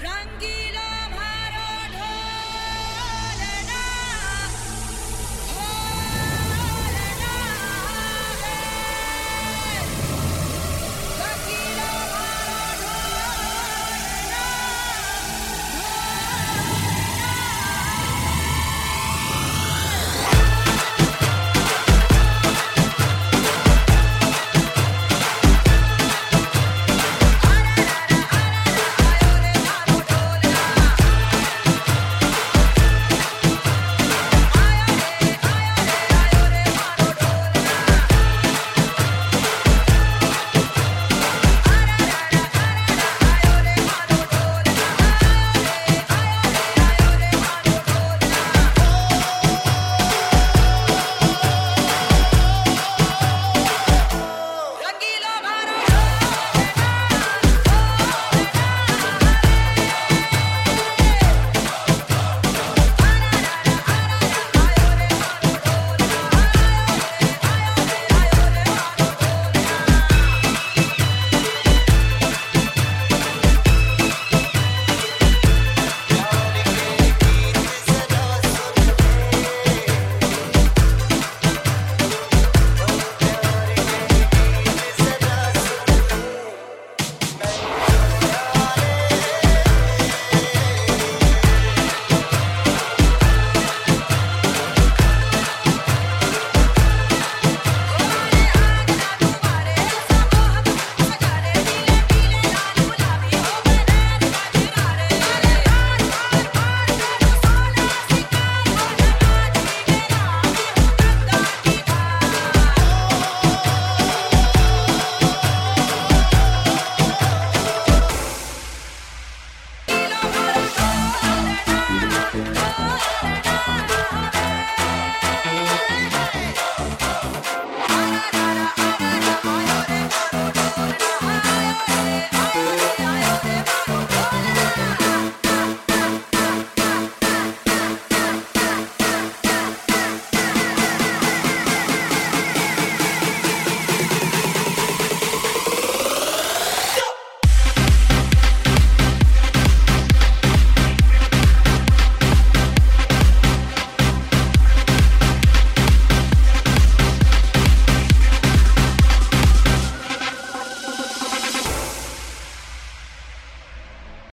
rangi